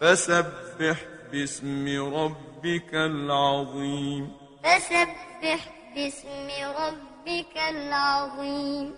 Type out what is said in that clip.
فسبح باسم ربك العظيم. فسبح باسم ربك العظيم.